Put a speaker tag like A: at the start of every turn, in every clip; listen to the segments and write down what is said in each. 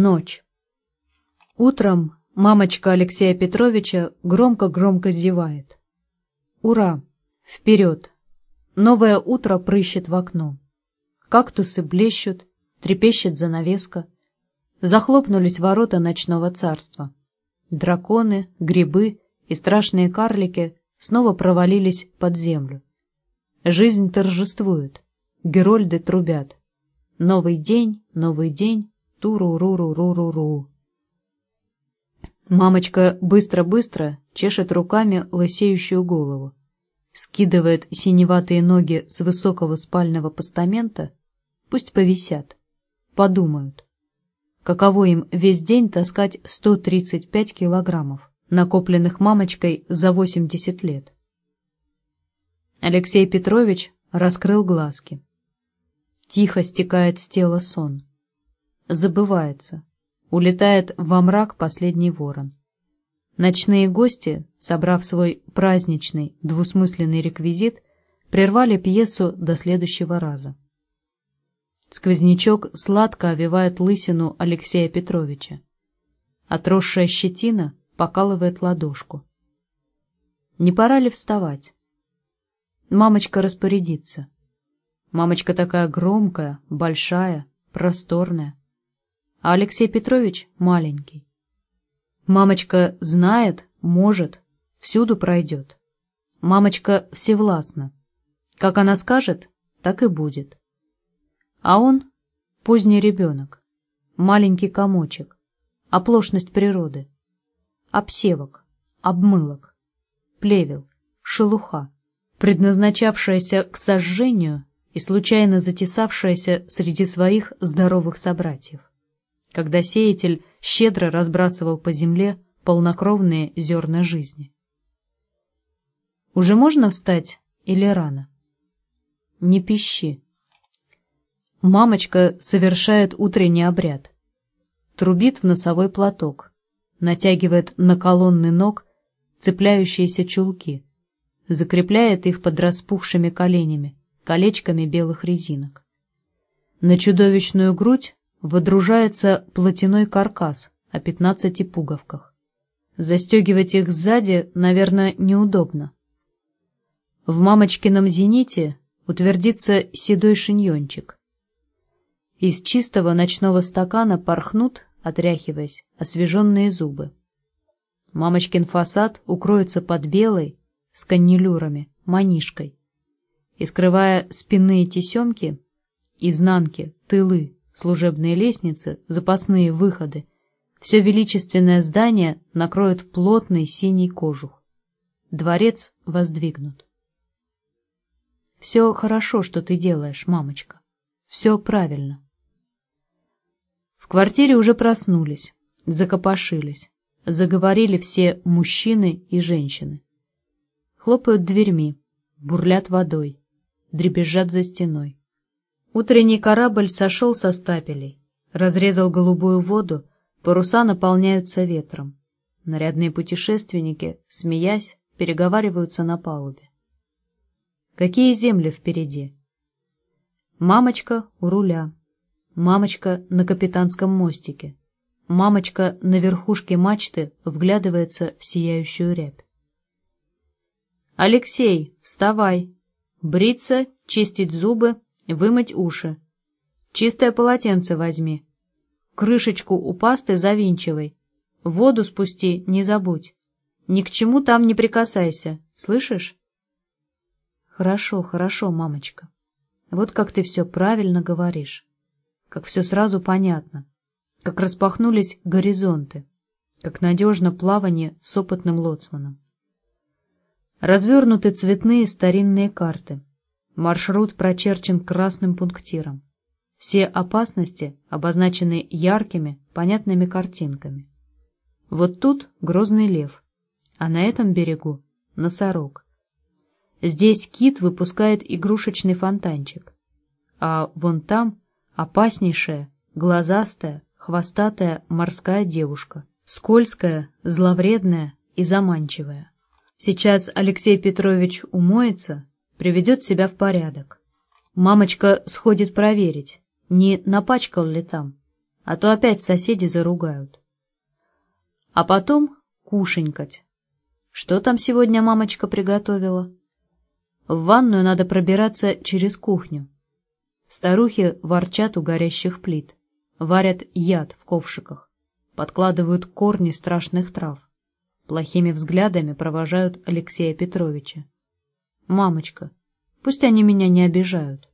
A: Ночь. Утром мамочка Алексея Петровича громко-громко зевает. Ура! Вперед! Новое утро прыщет в окно. Кактусы блещут, трепещет занавеска. Захлопнулись ворота ночного царства. Драконы, грибы и страшные карлики снова провалились под землю. Жизнь торжествует, герольды трубят. Новый день, новый день, Туру-ру-ру-ру-ру-ру. Мамочка быстро-быстро чешет руками лысеющую голову, скидывает синеватые ноги с высокого спального постамента, пусть повисят, подумают, каково им весь день таскать 135 килограммов, накопленных мамочкой за 80 лет. Алексей Петрович раскрыл глазки. Тихо стекает с тела сон забывается. Улетает во мрак последний ворон. Ночные гости, собрав свой праздничный двусмысленный реквизит, прервали пьесу до следующего раза. Сквознячок сладко овивает лысину Алексея Петровича. Отросшая щетина покалывает ладошку. Не пора ли вставать? Мамочка распорядится. Мамочка такая громкая, большая, просторная а Алексей Петрович маленький. Мамочка знает, может, всюду пройдет. Мамочка всевластна. Как она скажет, так и будет. А он — поздний ребенок, маленький комочек, оплошность природы, обсевок, обмылок, плевел, шелуха, предназначавшаяся к сожжению и случайно затесавшаяся среди своих здоровых собратьев когда сеятель щедро разбрасывал по земле полнокровные зерна жизни. Уже можно встать или рано? Не пищи. Мамочка совершает утренний обряд. Трубит в носовой платок, натягивает на колонны ног цепляющиеся чулки, закрепляет их под распухшими коленями, колечками белых резинок. На чудовищную грудь водружается платяной каркас о пятнадцати пуговках. Застегивать их сзади, наверное, неудобно. В мамочкином зените утвердится седой шиньончик. Из чистого ночного стакана порхнут, отряхиваясь, освеженные зубы. Мамочкин фасад укроется под белой, с каннелюрами, манишкой. И, скрывая спинные тесемки, изнанки, тылы, служебные лестницы, запасные выходы. Все величественное здание накроет плотный синий кожух. Дворец воздвигнут. Все хорошо, что ты делаешь, мамочка. Все правильно. В квартире уже проснулись, закопошились, заговорили все мужчины и женщины. Хлопают дверьми, бурлят водой, дребезжат за стеной. Утренний корабль сошел со стапелей, разрезал голубую воду, паруса наполняются ветром. Нарядные путешественники, смеясь, переговариваются на палубе. Какие земли впереди? Мамочка у руля, мамочка на капитанском мостике, мамочка на верхушке мачты вглядывается в сияющую рябь. «Алексей, вставай! Бриться, чистить зубы, Вымыть уши. Чистое полотенце возьми. Крышечку у пасты завинчивай. Воду спусти, не забудь. Ни к чему там не прикасайся, слышишь? Хорошо, хорошо, мамочка. Вот как ты все правильно говоришь. Как все сразу понятно. Как распахнулись горизонты. Как надежно плавание с опытным лоцманом. Развернуты цветные старинные карты. Маршрут прочерчен красным пунктиром. Все опасности обозначены яркими, понятными картинками. Вот тут грозный лев, а на этом берегу — носорог. Здесь кит выпускает игрушечный фонтанчик, а вон там опаснейшая, глазастая, хвостатая морская девушка, скользкая, зловредная и заманчивая. Сейчас Алексей Петрович умоется приведет себя в порядок. Мамочка сходит проверить, не напачкал ли там, а то опять соседи заругают. А потом кушенькать. Что там сегодня мамочка приготовила? В ванную надо пробираться через кухню. Старухи ворчат у горящих плит, варят яд в ковшиках, подкладывают корни страшных трав. Плохими взглядами провожают Алексея Петровича. «Мамочка, пусть они меня не обижают».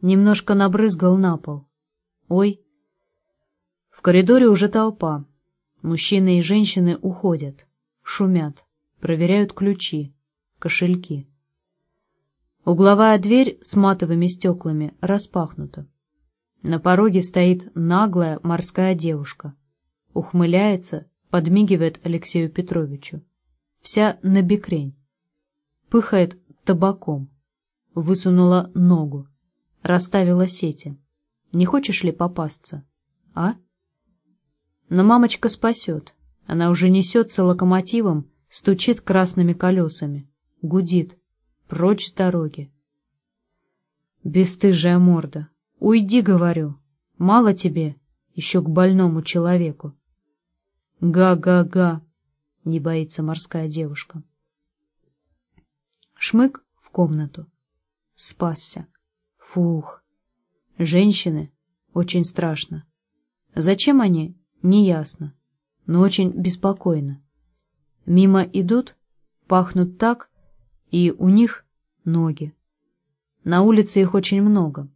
A: Немножко набрызгал на пол. «Ой!» В коридоре уже толпа. Мужчины и женщины уходят, шумят, проверяют ключи, кошельки. Угловая дверь с матовыми стеклами распахнута. На пороге стоит наглая морская девушка. Ухмыляется, подмигивает Алексею Петровичу. Вся на бекрень. Пыхает табаком. Высунула ногу. Расставила сети. Не хочешь ли попасться? А? Но мамочка спасет. Она уже несется локомотивом, стучит красными колесами. Гудит. Прочь с дороги. Бестыжая морда. Уйди, говорю. Мало тебе, еще к больному человеку. Га-га-га, не боится морская девушка. Шмык в комнату. Спасся. Фух. Женщины. Очень страшно. Зачем они? Неясно. Но очень беспокойно. Мимо идут, пахнут так, и у них ноги. На улице их очень много.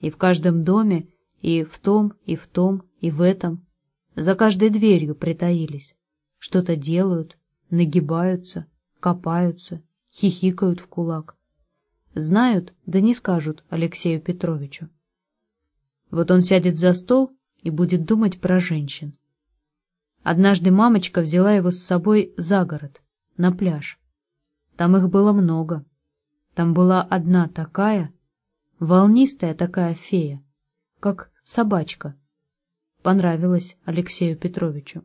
A: И в каждом доме, и в том, и в том, и в этом. За каждой дверью притаились. Что-то делают, нагибаются, копаются, хихикают в кулак. Знают, да не скажут Алексею Петровичу. Вот он сядет за стол и будет думать про женщин. Однажды мамочка взяла его с собой за город, на пляж. Там их было много. Там была одна такая, волнистая такая фея, как собачка. Понравилась Алексею Петровичу.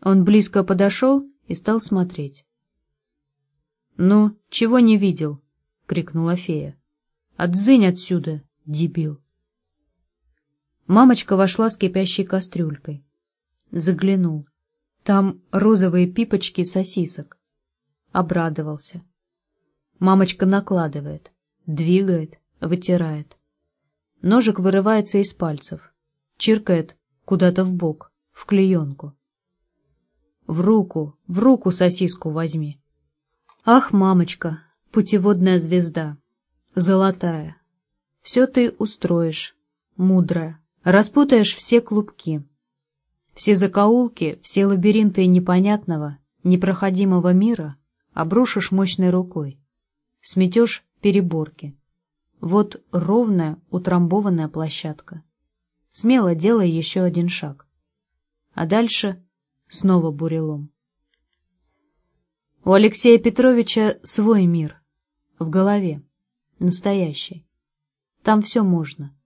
A: Он близко подошел и стал смотреть. «Ну, чего не видел?» — крикнула фея. «Отзынь отсюда, дебил!» Мамочка вошла с кипящей кастрюлькой. Заглянул. Там розовые пипочки сосисок обрадовался. Мамочка накладывает, двигает, вытирает. Ножик вырывается из пальцев, чиркает куда-то в бок, в клеенку. В руку, в руку сосиску возьми. Ах, мамочка, путеводная звезда, золотая. Все ты устроишь, мудрая, распутаешь все клубки. Все закоулки, все лабиринты непонятного, непроходимого мира обрушишь мощной рукой, сметешь переборки. Вот ровная, утрамбованная площадка. Смело делай еще один шаг. А дальше снова бурелом. У Алексея Петровича свой мир. В голове. Настоящий. Там все можно.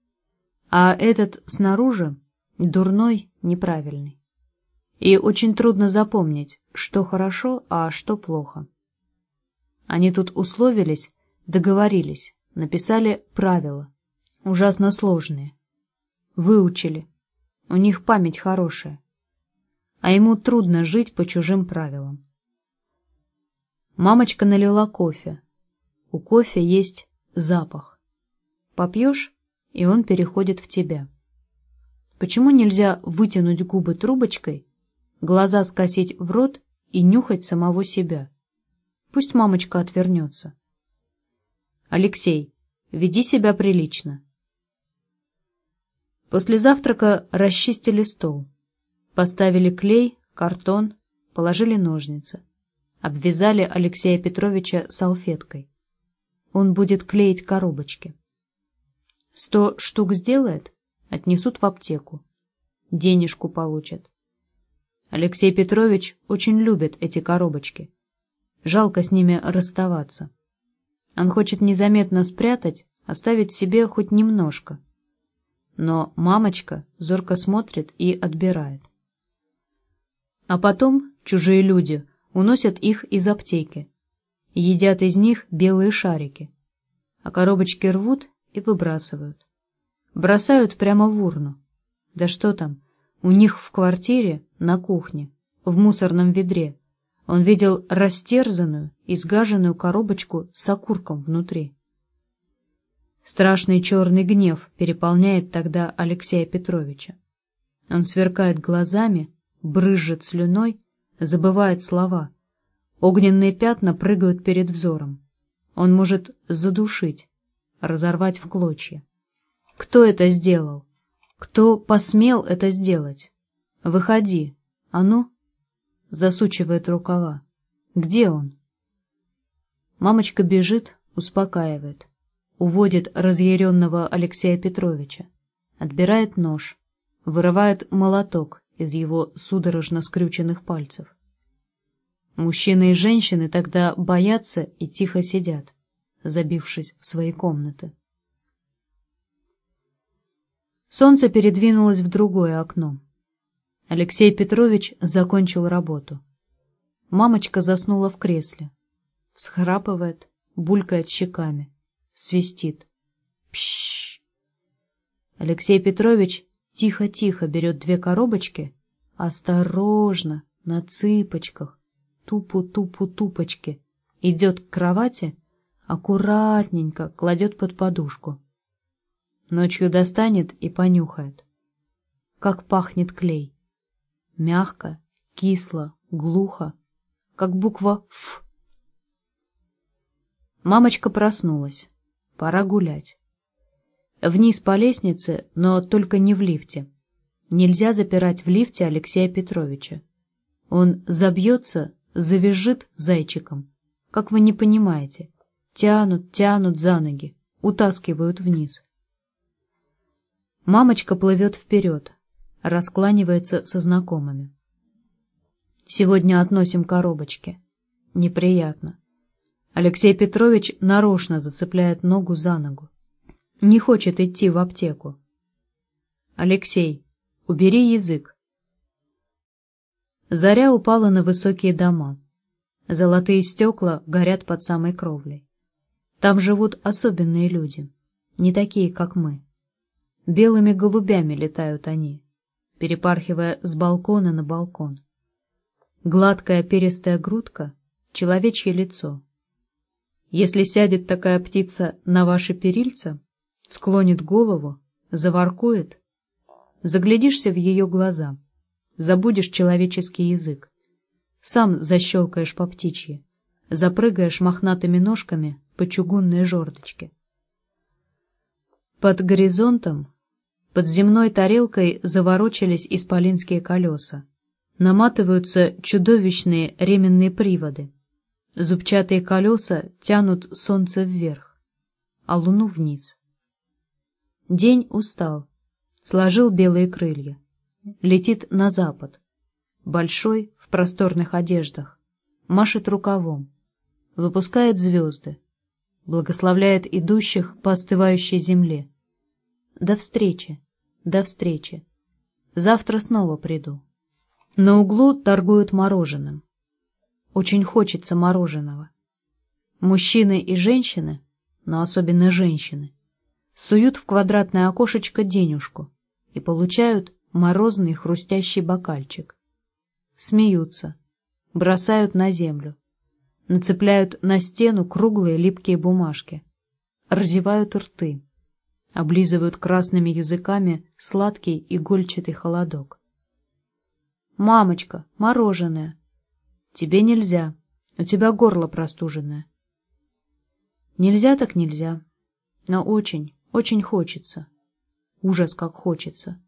A: А этот снаружи дурной, неправильный. И очень трудно запомнить, что хорошо, а что плохо. Они тут условились, договорились, написали правила. Ужасно сложные. Выучили. У них память хорошая. А ему трудно жить по чужим правилам. Мамочка налила кофе. У кофе есть запах. Попьешь, и он переходит в тебя. Почему нельзя вытянуть губы трубочкой, глаза скосить в рот и нюхать самого себя? Пусть мамочка отвернется. Алексей, веди себя прилично. После завтрака расчистили стол. Поставили клей, картон, положили ножницы. Обвязали Алексея Петровича салфеткой. Он будет клеить коробочки. Сто штук сделает, отнесут в аптеку. Денежку получат. Алексей Петрович очень любит эти коробочки. Жалко с ними расставаться. Он хочет незаметно спрятать, оставить себе хоть немножко. Но мамочка зорко смотрит и отбирает. А потом чужие люди уносят их из аптеки, едят из них белые шарики, а коробочки рвут и выбрасывают. Бросают прямо в урну, Да что там, у них в квартире, на кухне, в мусорном ведре, он видел растерзанную, изгаженную коробочку с окурком внутри. Страшный черный гнев переполняет тогда Алексея Петровича. Он сверкает глазами, брызжет слюной, забывает слова. Огненные пятна прыгают перед взором. Он может задушить, разорвать в клочья. Кто это сделал? Кто посмел это сделать? Выходи, а ну! Засучивает рукава. Где он? Мамочка бежит, успокаивает. Уводит разъяренного Алексея Петровича. Отбирает нож. Вырывает молоток из его судорожно скрюченных пальцев. Мужчины и женщины тогда боятся и тихо сидят, забившись в свои комнаты. Солнце передвинулось в другое окно. Алексей Петрович закончил работу. Мамочка заснула в кресле. Всхрапывает, булькает щеками, свистит. Пшш! Алексей Петрович тихо-тихо берет две коробочки, осторожно, на цыпочках, тупу-тупу-тупочки, идет к кровати, аккуратненько кладет под подушку. Ночью достанет и понюхает. Как пахнет клей. Мягко, кисло, глухо, как буква «Ф». Мамочка проснулась. Пора гулять. Вниз по лестнице, но только не в лифте. Нельзя запирать в лифте Алексея Петровича. Он забьется, завяжет зайчиком. Как вы не понимаете. Тянут, тянут за ноги, утаскивают вниз. Мамочка плывет вперед, раскланивается со знакомыми. Сегодня относим коробочки. Неприятно. Алексей Петрович нарочно зацепляет ногу за ногу. Не хочет идти в аптеку. Алексей, убери язык. Заря упала на высокие дома. Золотые стекла горят под самой кровлей. Там живут особенные люди, не такие, как мы. Белыми голубями летают они, перепархивая с балкона на балкон. Гладкая перистая грудка, человечье лицо. Если сядет такая птица на ваше перильце, склонит голову, заворкует, заглядишься в ее глаза, забудешь человеческий язык, сам защелкаешь по птичьи, запрыгаешь мохнатыми ножками по чугунной жердочке. Под горизонтом под земной тарелкой заворочились исполинские колеса. Наматываются чудовищные ременные приводы. Зубчатые колеса тянут солнце вверх, а луну вниз. День устал, сложил белые крылья. Летит на запад. Большой, в просторных одеждах. Машет рукавом. Выпускает звезды. Благословляет идущих по остывающей земле. До встречи, до встречи. Завтра снова приду. На углу торгуют мороженым. Очень хочется мороженого. Мужчины и женщины, но особенно женщины, суют в квадратное окошечко денежку и получают морозный хрустящий бокальчик. Смеются, бросают на землю, нацепляют на стену круглые липкие бумажки, разевают рты облизывают красными языками сладкий игольчатый холодок. «Мамочка, мороженое!» «Тебе нельзя, у тебя горло простуженное». «Нельзя так нельзя, но очень, очень хочется. Ужас, как хочется.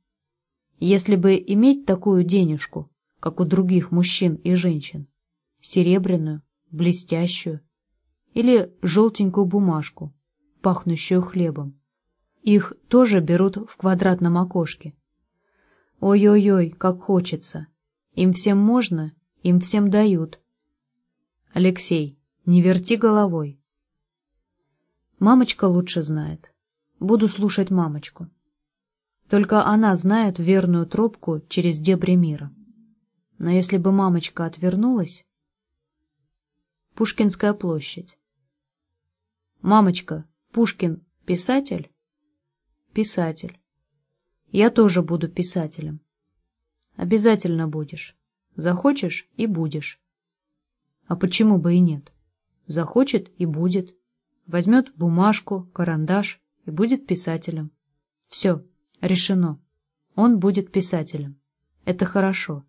A: Если бы иметь такую денежку, как у других мужчин и женщин, серебряную, блестящую, или желтенькую бумажку, пахнущую хлебом, их тоже берут в квадратном окошке. Ой-ой-ой, как хочется. Им всем можно, им всем дают. Алексей, не верти головой. Мамочка лучше знает. Буду слушать мамочку. Только она знает верную тропку через дебри мира. Но если бы мамочка отвернулась... Пушкинская площадь. Мамочка, Пушкин писатель? писатель. Я тоже буду писателем. Обязательно будешь. Захочешь и будешь. А почему бы и нет? Захочет и будет. Возьмет бумажку, карандаш и будет писателем. Все, решено. Он будет писателем. Это хорошо.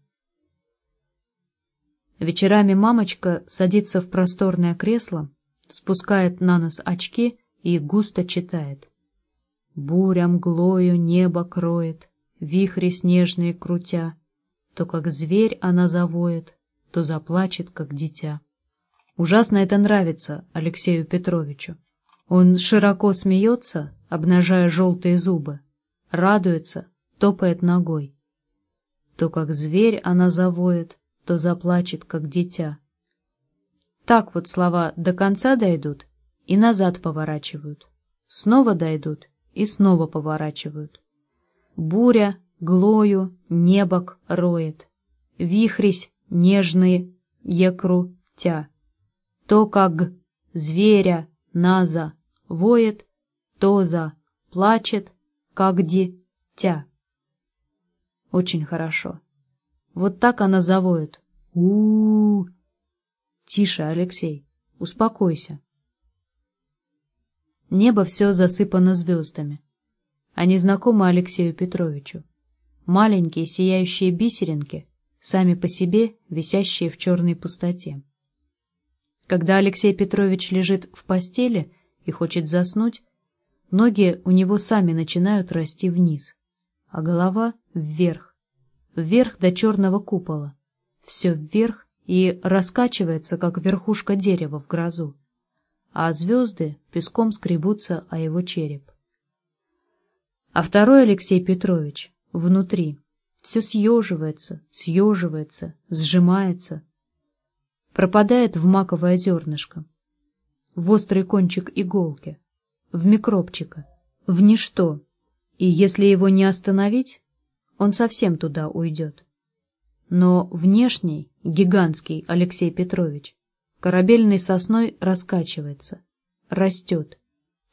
A: Вечерами мамочка садится в просторное кресло, спускает на нос очки и густо читает. Буря мглою небо кроет, вихри снежные крутя, То как зверь она завоет, то заплачет, как дитя. Ужасно это нравится Алексею Петровичу. Он широко смеется, обнажая желтые зубы, радуется, топает ногой. То как зверь она завоет, то заплачет, как дитя. Так вот слова до конца дойдут и назад поворачивают. Снова дойдут и снова поворачивают. Буря, глою, небок роет. Вихрись, нежные, екру, тя. То, как зверя, наза, воет, то за, плачет, как дитя. Очень хорошо. Вот так она завоет. у у, -у. Тише, Алексей, успокойся. Небо все засыпано звездами. Они знакомы Алексею Петровичу. Маленькие сияющие бисеринки, сами по себе висящие в черной пустоте. Когда Алексей Петрович лежит в постели и хочет заснуть, ноги у него сами начинают расти вниз, а голова вверх. Вверх до черного купола. Все вверх и раскачивается, как верхушка дерева в грозу, а звезды песком скребутся о его череп. А второй Алексей Петрович внутри. Все съеживается, съеживается, сжимается, пропадает в маковое зернышко, в острый кончик иголки, в микробчика, в ничто, и если его не остановить, он совсем туда уйдет. Но внешний, гигантский Алексей Петрович, корабельной сосной раскачивается, растет,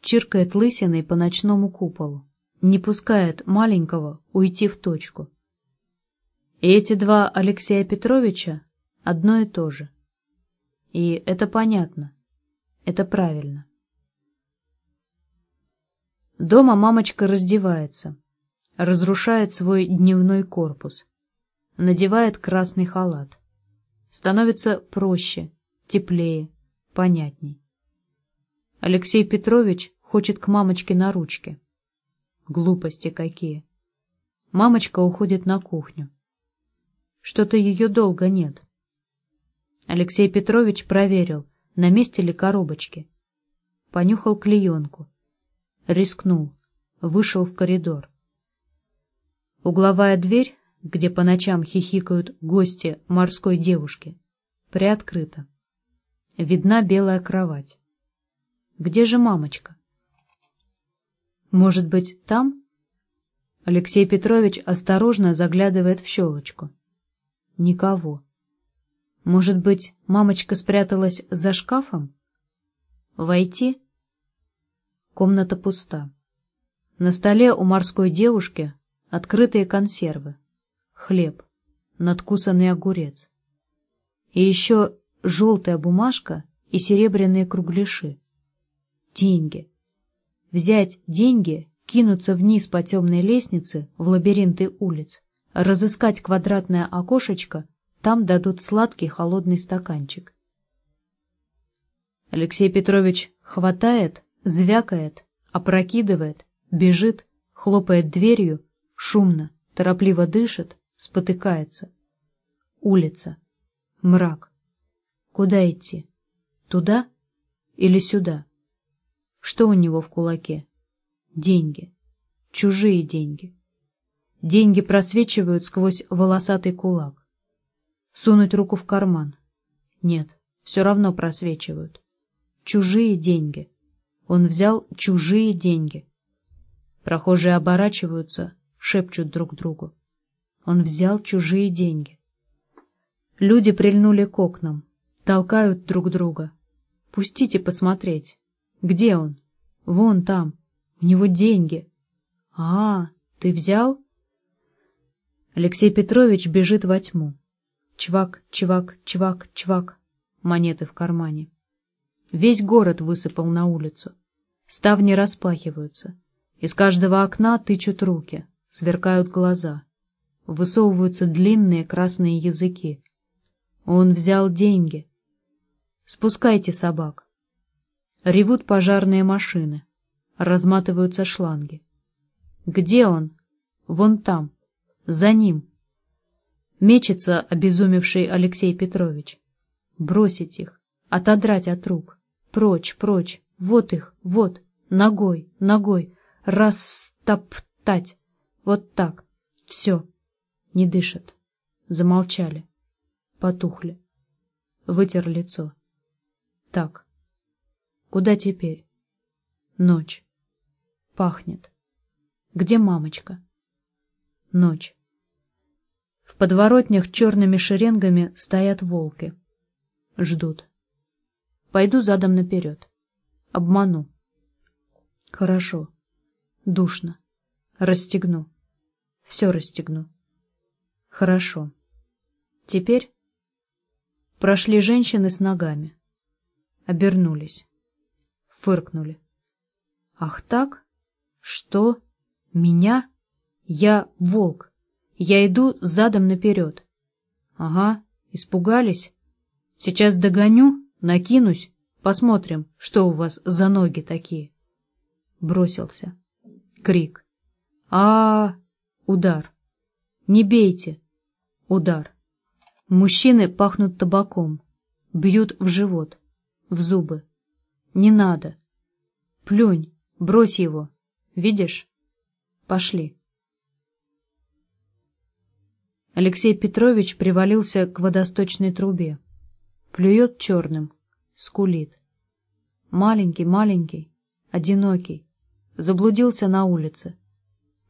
A: чиркает лысиной по ночному куполу, не пускает маленького уйти в точку. И эти два Алексея Петровича одно и то же. И это понятно, это правильно. Дома мамочка раздевается, разрушает свой дневной корпус, надевает красный халат. Становится проще, теплее, понятней. Алексей Петрович хочет к мамочке на ручке. Глупости какие. Мамочка уходит на кухню. Что-то ее долго нет. Алексей Петрович проверил, на месте ли коробочки. Понюхал клеенку. Рискнул. Вышел в коридор. Угловая дверь, где по ночам хихикают гости морской девушки, приоткрыта. Видна белая кровать. Где же мамочка? Может быть, там? Алексей Петрович осторожно заглядывает в щелочку. Никого. Может быть, мамочка спряталась за шкафом? Войти? Комната пуста. На столе у морской девушки открытые консервы, хлеб, надкусанный огурец. И еще желтая бумажка и серебряные кругляши. Деньги. Взять деньги, кинуться вниз по темной лестнице в лабиринты улиц, разыскать квадратное окошечко, там дадут сладкий холодный стаканчик. Алексей Петрович хватает, звякает, опрокидывает, бежит, хлопает дверью, Шумно, торопливо дышит, спотыкается. Улица. Мрак. Куда идти? Туда или сюда? Что у него в кулаке? Деньги. Чужие деньги. Деньги просвечивают сквозь волосатый кулак. Сунуть руку в карман. Нет, все равно просвечивают. Чужие деньги. Он взял чужие деньги. Прохожие оборачиваются, шепчут друг другу. Он взял чужие деньги. Люди прильнули к окнам, толкают друг друга. Пустите посмотреть. Где он? Вон там. У него деньги. А, ты взял? Алексей Петрович бежит во тьму. Чвак, чвак, чвак, чвак. Монеты в кармане. Весь город высыпал на улицу. Ставни распахиваются. Из каждого окна тычут руки, сверкают глаза. Высовываются длинные красные языки. Он взял деньги. Спускайте собак. Ревут пожарные машины. Разматываются шланги. Где он? Вон там. За ним. Мечется обезумевший Алексей Петрович. Бросить их, отодрать от рук. Прочь, прочь. Вот их, вот. Ногой, ногой. Растоптать. Вот так. Все. Не дышат. Замолчали. Потухли. Вытер лицо. Так. Куда теперь? Ночь. Пахнет. Где мамочка? Ночь. В подворотнях черными шеренгами стоят волки. Ждут. Пойду задом наперед. Обману. Хорошо. Душно. Расстегну. Все расстегну. Хорошо. Теперь прошли женщины с ногами. Обернулись. Фыркнули. Ах так? Что? Меня? Я волк. Я иду задом наперед. Ага, испугались? Сейчас догоню, накинусь, посмотрим, что у вас за ноги такие. Бросился. Крик. а, -а, -а Удар. Не бейте. Удар. Мужчины пахнут табаком. Бьют в живот. В зубы. Не надо. Плюнь, брось его. Видишь? Пошли. Алексей Петрович привалился к водосточной трубе. Плюет черным, скулит. Маленький, маленький, одинокий. Заблудился на улице.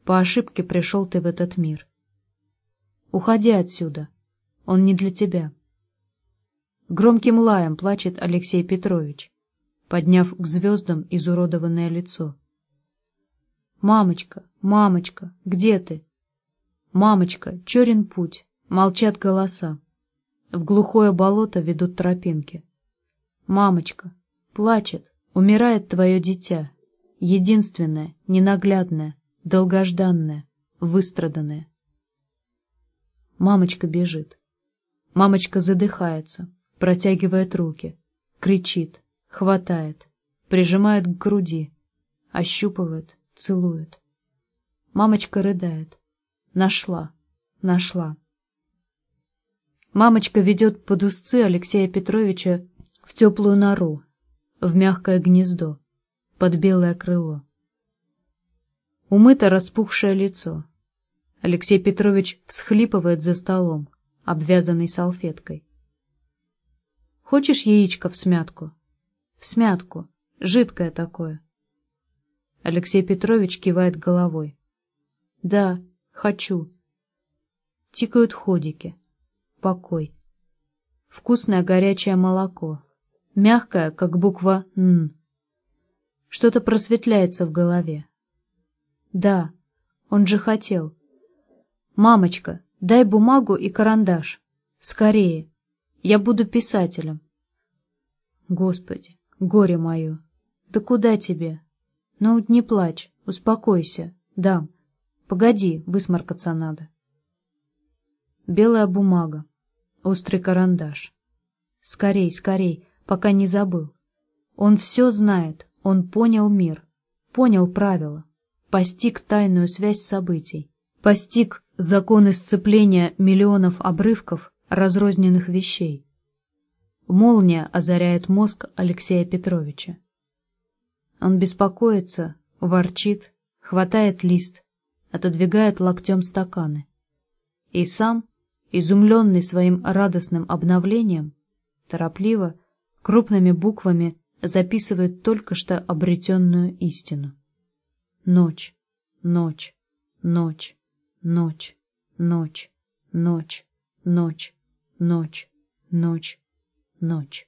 A: По ошибке пришел ты в этот мир. Уходи отсюда. Он не для тебя. Громким лаем плачет Алексей Петрович подняв к звездам изуродованное лицо. «Мамочка, мамочка, где ты?» «Мамочка, черен путь, молчат голоса. В глухое болото ведут тропинки. Мамочка, плачет, умирает твое дитя, единственное, ненаглядное, долгожданное, выстраданное. Мамочка бежит. Мамочка задыхается, протягивает руки, кричит хватает, прижимает к груди, ощупывает, целует. Мамочка рыдает. Нашла, нашла. Мамочка ведет под узцы Алексея Петровича в теплую нору, в мягкое гнездо, под белое крыло. Умыто распухшее лицо. Алексей Петрович всхлипывает за столом, обвязанный салфеткой. «Хочешь яичко в смятку?» В смятку. Жидкое такое. Алексей Петрович кивает головой. Да, хочу. Тикают ходики. Покой. Вкусное горячее молоко. Мягкое, как буква «Н». Что-то просветляется в голове. Да, он же хотел. «Мамочка, дай бумагу и карандаш. Скорее. Я буду писателем». Господи, Горе мое! Да куда тебе? Ну, не плачь, успокойся, дам. Погоди, высморкаться надо. Белая бумага, острый карандаш. Скорей, скорей, пока не забыл. Он все знает, он понял мир, понял правила, постиг тайную связь событий, постиг законы сцепления миллионов обрывков разрозненных вещей. Молния озаряет мозг Алексея Петровича. Он беспокоится, ворчит, хватает лист, отодвигает локтем стаканы. И сам, изумленный своим радостным обновлением, торопливо, крупными буквами записывает только что обретенную истину. Ночь, ночь, ночь, ночь, ночь, ночь, ночь, ночь, ночь, ночь